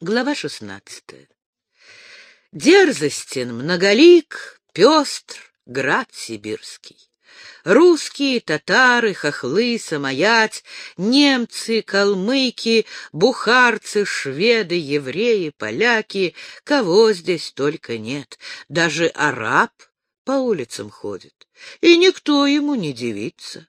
Глава шестнадцатая. Дерзостен, многолик, пестр, град сибирский. Русские, татары, хохлы, самоять, немцы, калмыки, бухарцы, шведы, евреи, поляки, кого здесь только нет. Даже араб по улицам ходит, и никто ему не дивится.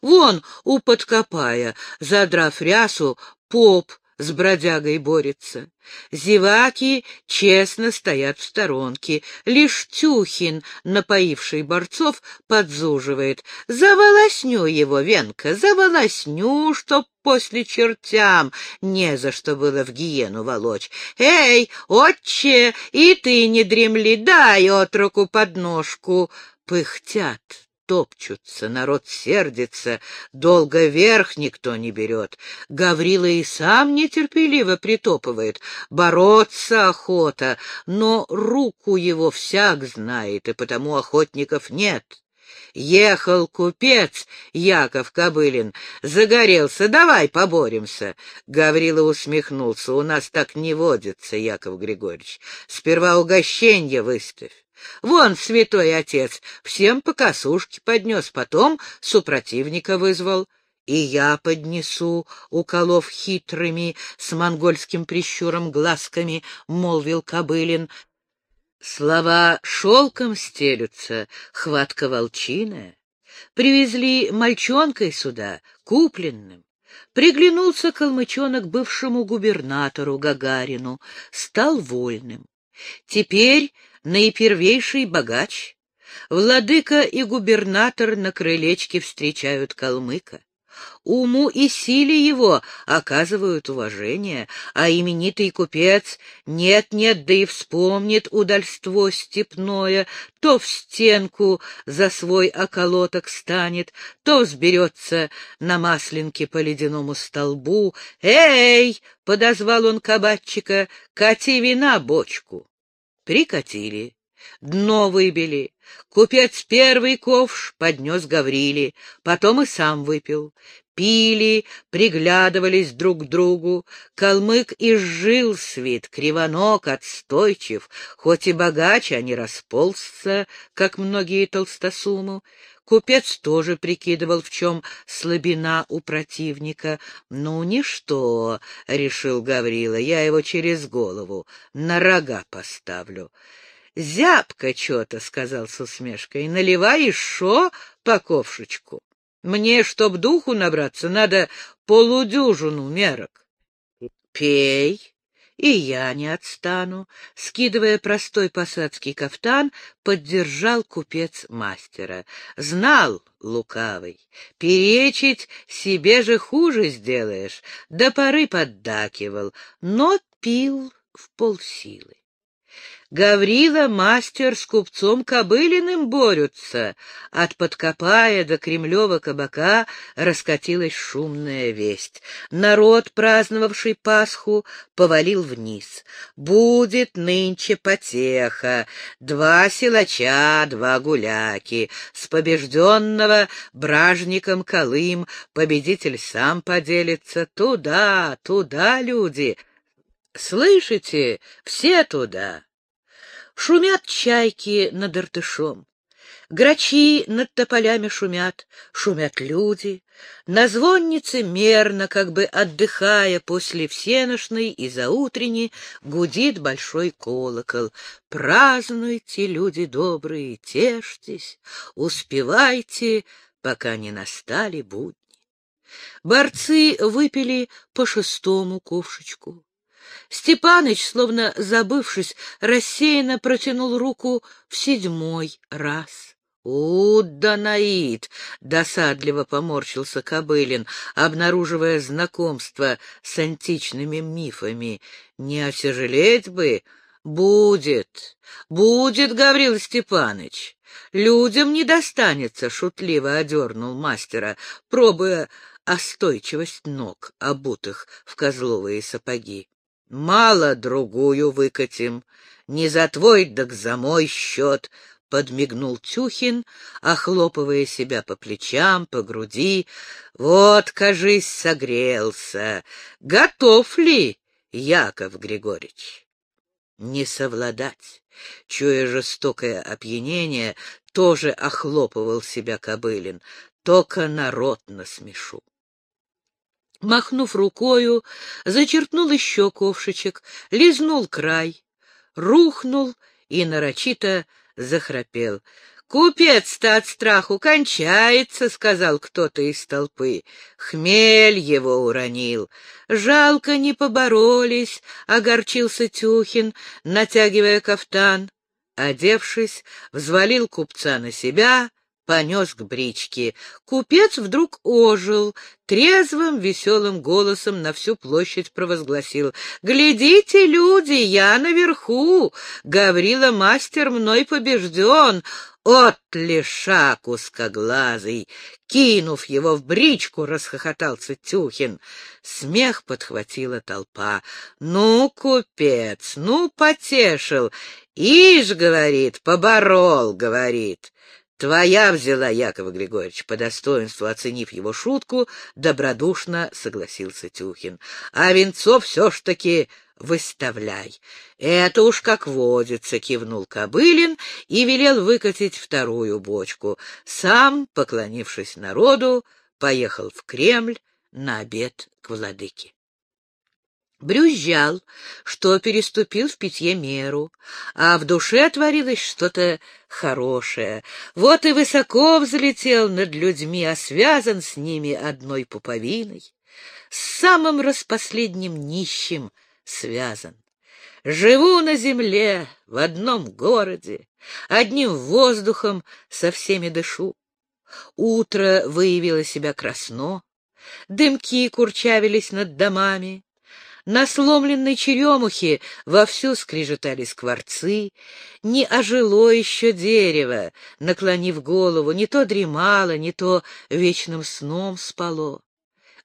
Вон у подкопая, задрав рясу, поп с бродягой борется. Зеваки честно стоят в сторонке. Лишь Тюхин, напоивший борцов, подзуживает. За волосню его, Венка, за волосню, чтоб после чертям не за что было в гиену волочь. Эй, отче, и ты не дремли, дай отроку подножку. Пыхтят топчутся, народ сердится, долго верх никто не берет. Гаврила и сам нетерпеливо притопывает, бороться охота, но руку его всяк знает, и потому охотников нет. Ехал купец Яков Кобылин, загорелся, давай поборемся. Гаврила усмехнулся, у нас так не водится, Яков Григорьевич. Сперва угощенье выставь. Вон святой отец всем по косушке поднес, потом супротивника вызвал. И я поднесу, уколов хитрыми, с монгольским прищуром глазками, — молвил Кобылин. Слова шелком стелются, хватка волчиная. Привезли мальчонкой сюда, купленным. Приглянулся калмычонок бывшему губернатору Гагарину, стал вольным. Теперь наипервейший богач. Владыка и губернатор на крылечке встречают калмыка. Уму и силе его оказывают уважение, а именитый купец нет-нет, да и вспомнит удальство степное, то в стенку за свой околоток станет, то взберется на маслинке по ледяному столбу. «Эй!» — подозвал он кабачика, — «кати вина бочку». Прикатили, дно выбили. Купец первый ковш поднес Гавриле, потом и сам выпил. Пили, приглядывались друг к другу. Калмык изжил свит, кривонок, отстойчив, хоть и богач, а не расползся, как многие толстосуму. Купец тоже прикидывал, в чем слабина у противника. «Ну, ничто», — решил Гаврила, — «я его через голову на рога поставлю». «Зябко что-то», — сказал с усмешкой, — «наливай еще по ковшечку. Мне, чтоб духу набраться, надо полудюжину мерок». «Пей», и я не отстану. Скидывая простой посадский кафтан, поддержал купец мастера. Знал, лукавый, перечить себе же хуже сделаешь. До поры поддакивал, но пил в полсилы. Гаврила мастер с купцом Кобылиным борются. От Подкопая до Кремлева кабака раскатилась шумная весть. Народ, праздновавший Пасху, повалил вниз. Будет нынче потеха. Два силача, два гуляки. С побежденного бражником Колым победитель сам поделится. Туда, туда, люди. Слышите? Все туда. Шумят чайки над Иртышом, грачи над тополями шумят, шумят люди. На звоннице мерно, как бы отдыхая после всеношной и заутренней, гудит большой колокол. Празднуйте, люди добрые, тешьтесь, успевайте, пока не настали будни. Борцы выпили по шестому ковшечку. Степаныч, словно забывшись, рассеянно протянул руку в седьмой раз. «У, Данаид!» — досадливо поморщился Кобылин, обнаруживая знакомство с античными мифами. «Не осижалеть бы! Будет! Будет, Гаврил Степаныч! Людям не достанется!» — шутливо одернул мастера, пробуя остойчивость ног, обутых в козловые сапоги. Мало другую выкатим. Не за твой, так за мой счет, — подмигнул Тюхин, охлопывая себя по плечам, по груди. Вот, кажись, согрелся. Готов ли, Яков Григорьевич. Не совладать. Чуя жестокое опьянение, тоже охлопывал себя Кобылин. Только народ насмешу. Махнув рукою, зачерпнул еще ковшичек, лизнул край, рухнул и нарочито захрапел. «Купец-то от страху кончается», — сказал кто-то из толпы. Хмель его уронил. «Жалко, не поборолись», — огорчился Тюхин, натягивая кафтан. Одевшись, взвалил купца на себя, понес к бричке. Купец вдруг ожил, трезвым, веселым голосом на всю площадь провозгласил. «Глядите, люди, я наверху! Гаврила мастер мной побежден! От лишак узкоглазый!» Кинув его в бричку, расхохотался Тюхин. Смех подхватила толпа. «Ну, купец, ну, потешил! Ишь, — говорит, — поборол, — говорит!» Твоя взяла, Яков Григорьевич, по достоинству оценив его шутку, добродушно согласился Тюхин. А Венцов все ж таки выставляй. Это уж как водится, кивнул Кобылин и велел выкатить вторую бочку. Сам, поклонившись народу, поехал в Кремль на обед к владыке брюзжал, что переступил в питье меру, а в душе творилось что-то хорошее. Вот и высоко взлетел над людьми, а связан с ними одной пуповиной. С самым распоследним нищим связан. Живу на земле, в одном городе, одним воздухом со всеми дышу. Утро выявило себя красно, дымки курчавились над домами, на сломленной черемухе вовсю скрежетали скворцы, не ожило еще дерево, наклонив голову, не то дремало, не то вечным сном спало.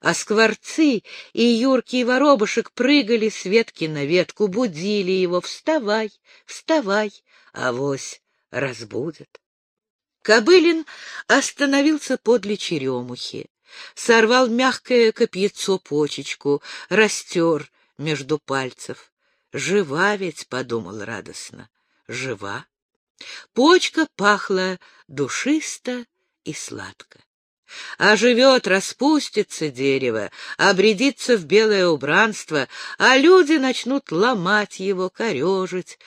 А скворцы и юркий воробушек прыгали с ветки на ветку, будили его «Вставай, вставай, авось разбудят». Кобылин остановился подле черемухи сорвал мягкое копьецо почечку, растер между пальцев. «Жива ведь», — подумал радостно, — «жива». Почка пахла душисто и сладко. А живет, распустится дерево, обредится в белое убранство, а люди начнут ломать его, корежить.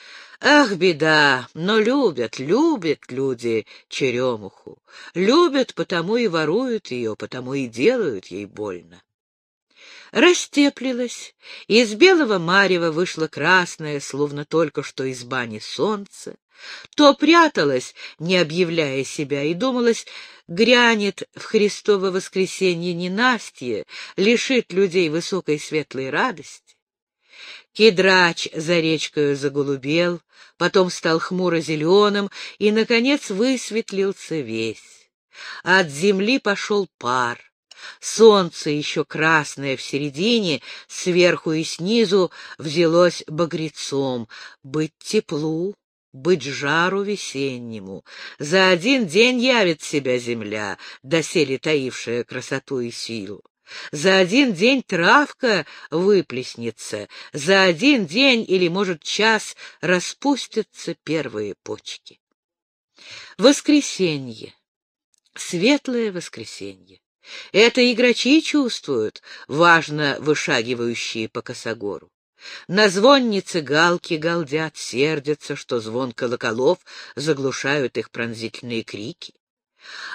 Ах, беда! Но любят, любят люди черемуху. Любят, потому и воруют ее, потому и делают ей больно. Растеплилась, из белого марева вышло красное, словно только что из бани солнце. То пряталась, не объявляя себя, и думалось, грянет в Христово воскресенье ненастье, лишит людей высокой светлой радости. Кедрач за речкою заголубел, потом стал хмуро-зеленым и, наконец, высветлился весь. От земли пошел пар. Солнце, еще красное в середине, сверху и снизу, взялось багрецом. Быть теплу, быть жару весеннему. За один день явит себя земля, доселе таившая красоту и силу. За один день травка выплеснется, за один день или, может, час распустятся первые почки. Воскресенье. Светлое воскресенье. Это игрочи чувствуют, важно вышагивающие по косогору. На звоннице галки галдят, сердятся, что звон колоколов заглушают их пронзительные крики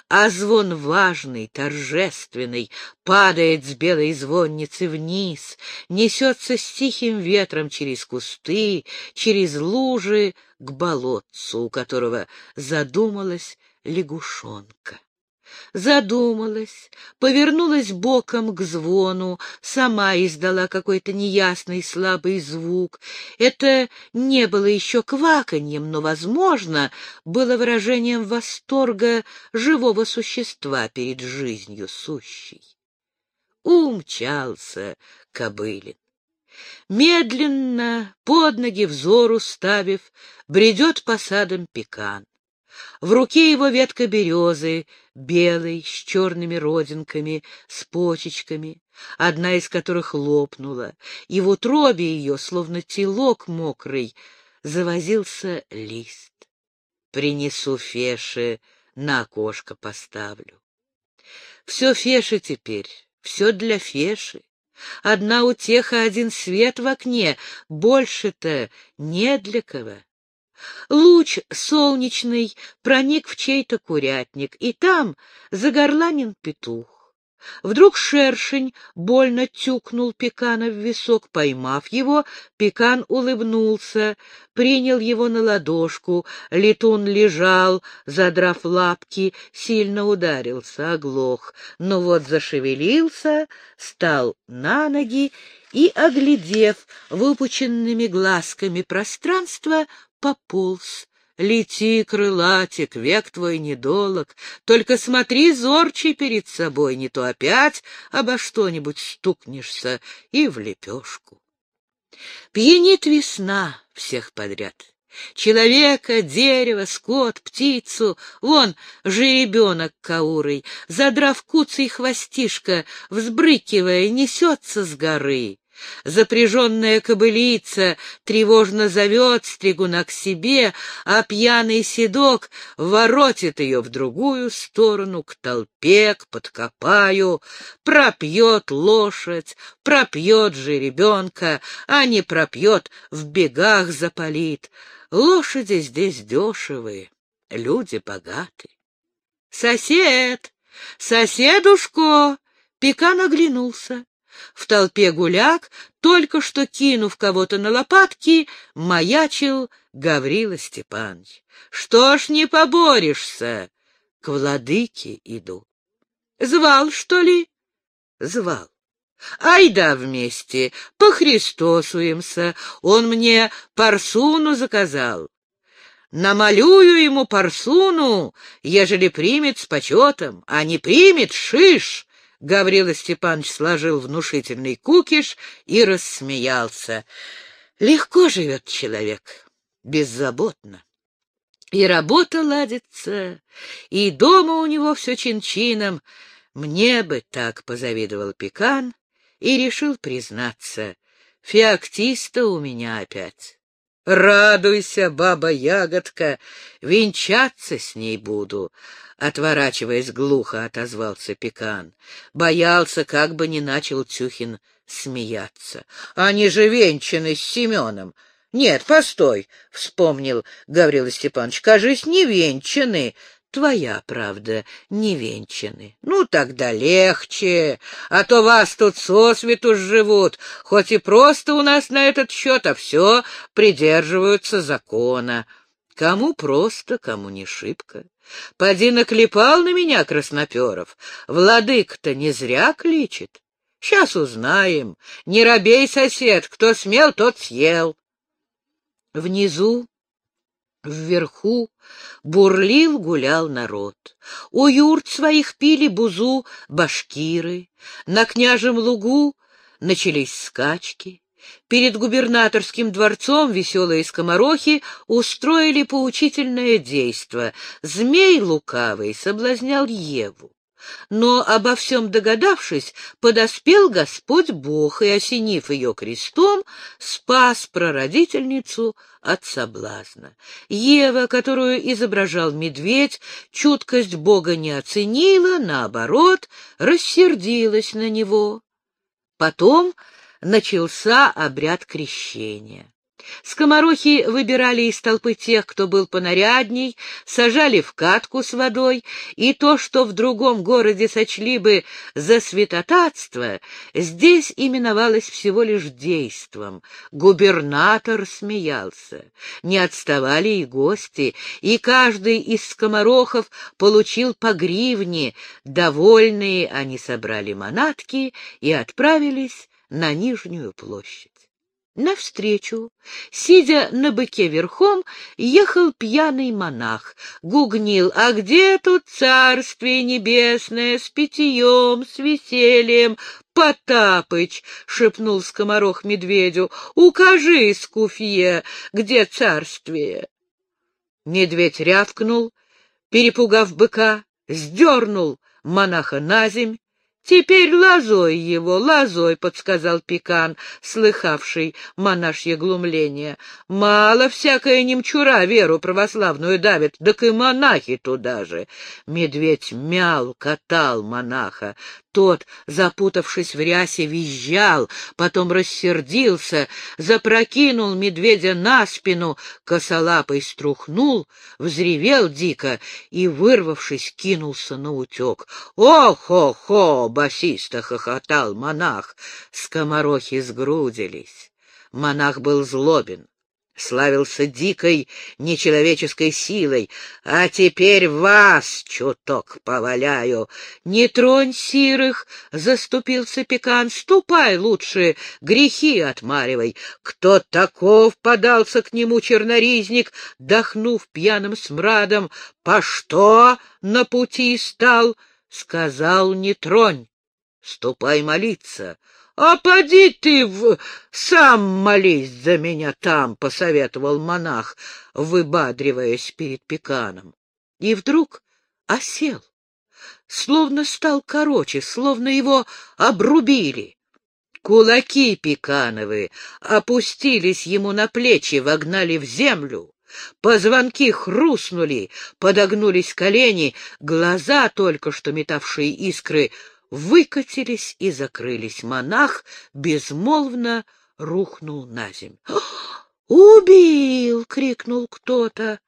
а звон важный, торжественный, падает с белой звонницы вниз, несется с тихим ветром через кусты, через лужи к болотцу, у которого задумалась лягушонка задумалась, повернулась боком к звону, сама издала какой-то неясный слабый звук. Это не было еще кваканьем, но, возможно, было выражением восторга живого существа перед жизнью сущей. Умчался Кобылин. Медленно, под ноги взору ставив, бредет по садам пекан. В руке его ветка березы, белой, с черными родинками, с почечками. одна из которых лопнула, и в утробе ее, словно телок мокрый, завозился лист. Принесу Феше, на окошко поставлю. Все Феша теперь, все для Феши. Одна утеха, один свет в окне, больше-то не для кого. Луч солнечный проник в чей-то курятник, и там загорланин петух. Вдруг шершень больно тюкнул Пекана в висок. Поймав его, Пекан улыбнулся, принял его на ладошку. Летун лежал, задрав лапки, сильно ударился, оглох. Но вот зашевелился, стал на ноги и, оглядев выпученными глазками пространство, пополз Лети, крылатик, век твой недолог, только смотри зорче перед собой, не то опять обо что-нибудь стукнешься и в лепешку. Пьянит весна всех подряд. Человека, дерево, скот, птицу. Вон жеребенок каурой, задрав куцый хвостишко, взбрыкивая, несется с горы. Запряженная кобылица тревожно зовет стригуна к себе, а пьяный седок воротит ее в другую сторону, к толпе, к подкопаю, пропьет лошадь, пропьет же ребенка, а не пропьет, в бегах запалит. Лошади здесь дешевые, люди богаты. «Сосед! Соседушко!» Пекан оглянулся. В толпе гуляк, только что кинув кого-то на лопатки, маячил Гаврила Степанович. Что ж не поборешься? К владыке иду. Звал, что ли? Звал. Айда вместе, похристосуемся. Он мне парсуну заказал. Намалюю ему парсуну, ежели примет с почетом, а не примет — шиш. Гаврила Степанович сложил внушительный кукиш и рассмеялся. Легко живет человек, беззаботно. И работа ладится, и дома у него все чин-чином. Мне бы так позавидовал Пекан и решил признаться. Феоктиста у меня опять. Радуйся, баба-ягодка, венчаться с ней буду. Отворачиваясь глухо, отозвался Пекан. Боялся, как бы не начал Тюхин смеяться. Они же венчаны с Семеном. Нет, постой, — вспомнил Гаврила Степанович, — кажись, не венчаны. Твоя правда, не венчаны. Ну, тогда легче, а то вас тут сосвету живут, хоть и просто у нас на этот счет, а все придерживаются закона. Кому просто, кому не шибко. Поди наклепал на меня Красноперов. Владык-то не зря кличет. Сейчас узнаем. Не робей, сосед, кто смел, тот съел. Внизу, вверху, бурлил, гулял народ. У юрт своих пили бузу башкиры. На княжем лугу начались скачки. Перед губернаторским дворцом веселые скоморохи устроили поучительное действо. Змей лукавый соблазнял Еву. Но, обо всем догадавшись, подоспел Господь Бог и, осенив ее крестом, спас прародительницу от соблазна. Ева, которую изображал медведь, чуткость Бога не оценила, наоборот, рассердилась на него. Потом начался обряд крещения. Скоморохи выбирали из толпы тех, кто был понарядней, сажали в катку с водой, и то, что в другом городе сочли бы за святотатство, здесь именовалось всего лишь действом. Губернатор смеялся. Не отставали и гости, и каждый из скоморохов получил по гривне. Довольные они собрали манатки и отправились на Нижнюю площадь. Навстречу, сидя на быке верхом, ехал пьяный монах, гугнил, «А где тут царствие небесное с питьем, с весельем?» «Потапыч!» — шепнул скоморох медведю. «Укажи, скуфье, где царствие?» Медведь рявкнул, перепугав быка, сдернул монаха на земь, Теперь лозой его, лозой, — подсказал Пекан, слыхавший монашье глумление. Мало всякая немчура веру православную давит, так и монахи туда же. Медведь мял, катал монаха. Тот, запутавшись в рясе, визжал, потом рассердился, запрокинул медведя на спину, косолапой струхнул, взревел дико и, вырвавшись, кинулся на утек. «О-хо-хо!» — басисто хохотал монах. Скоморохи сгрудились. Монах был злобен славился дикой нечеловеческой силой, а теперь вас чуток поваляю. Не тронь сирых, — заступился Пекан, — ступай лучше, грехи отмаривай. Кто таков подался к нему черноризник, дохнув пьяным смрадом, по что на пути стал? Сказал, не тронь, ступай молиться. «А поди ты в... сам молись за меня там», — посоветовал монах, выбадриваясь перед пеканом. И вдруг осел, словно стал короче, словно его обрубили. Кулаки пекановые опустились ему на плечи, вогнали в землю. Позвонки хрустнули, подогнулись колени, глаза, только что метавшие искры, выкатились и закрылись. Монах безмолвно рухнул на землю. «Убил!» — крикнул кто-то.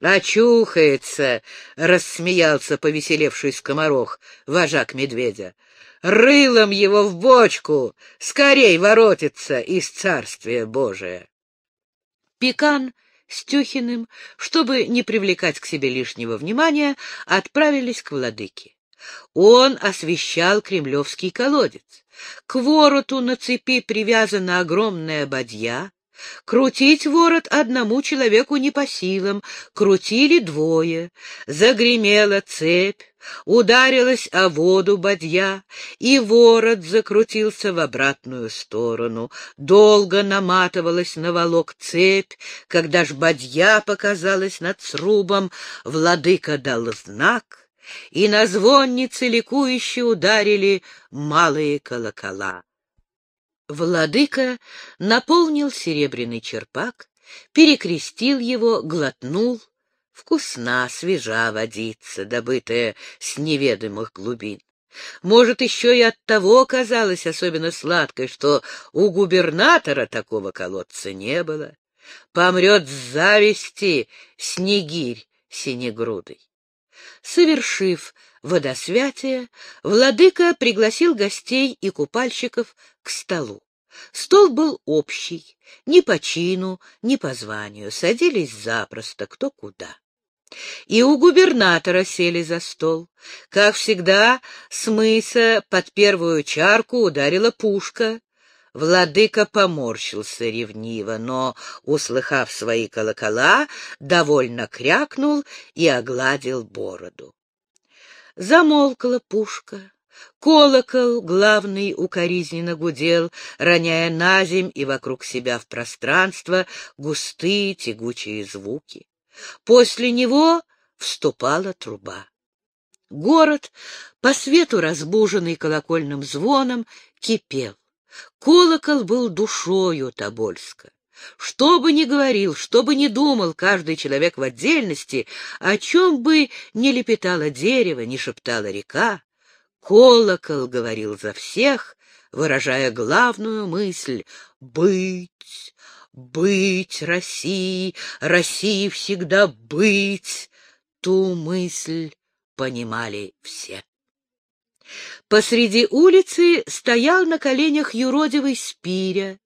«Очухается!» — рассмеялся повеселевший скоморох, вожак медведя. «Рылом его в бочку! Скорей воротится из царствия Божия!» Пекан с Тюхиным, чтобы не привлекать к себе лишнего внимания, отправились к владыке. Он освещал кремлевский колодец. К вороту на цепи привязана огромная бадья. Крутить ворот одному человеку не по силам, крутили двое. Загремела цепь, ударилась о воду бадья, и ворот закрутился в обратную сторону. Долго наматывалась на волок цепь, когда ж бадья показалась над срубом, владыка дал знак — и на звоннице ликующе ударили малые колокола. Владыка наполнил серебряный черпак, перекрестил его, глотнул. Вкусна, свежа водица, добытая с неведомых глубин. Может, еще и от того казалось особенно сладкой, что у губернатора такого колодца не было. Помрет с зависти снегирь синегрудый. Совершив водосвятие, владыка пригласил гостей и купальщиков к столу. Стол был общий, ни по чину, ни по званию, садились запросто, кто куда. И у губернатора сели за стол. Как всегда, с мыса под первую чарку ударила пушка. Владыка поморщился ревниво, но, услыхав свои колокола, довольно крякнул и огладил бороду. Замолкла пушка. Колокол, главный, укоризненно гудел, роняя на земь и вокруг себя в пространство густые тягучие звуки. После него вступала труба. Город, по свету разбуженный колокольным звоном, кипел. Колокол был душою Тобольска. Что бы ни говорил, что бы ни думал каждый человек в отдельности, о чем бы ни лепетало дерево, ни шептала река, колокол говорил за всех, выражая главную мысль — быть, быть России, России всегда быть. Ту мысль понимали все. Посреди улицы стоял на коленях юродивый Спиря.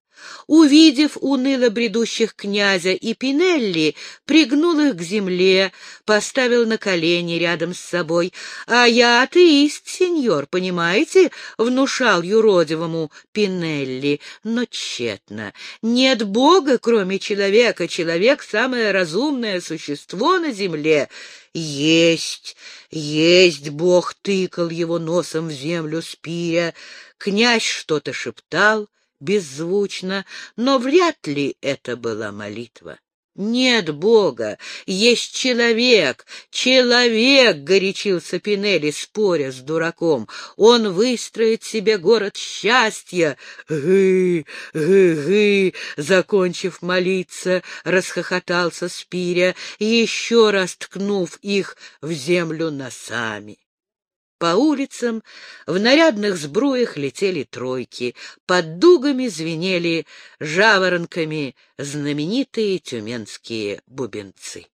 Увидев уныло бредущих князя и Пинелли, пригнул их к земле, поставил на колени рядом с собой. — А я атеист, сеньор, понимаете? — внушал юродивому Пинелли. Но тщетно. Нет Бога, кроме человека. Человек — самое разумное существо на земле. Есть, есть Бог, тыкал его носом в землю спиря. Князь что-то шептал, беззвучно, но вряд ли это была молитва. Нет Бога, есть человек, человек, — горячился Пинелли, споря с дураком. Он выстроит себе город счастья. Гы, гы, гы, закончив молиться, расхохотался Спиря, еще раз ткнув их в землю носами. По улицам в нарядных сбруях летели тройки, под дугами звенели жаворонками знаменитые тюменские бубенцы.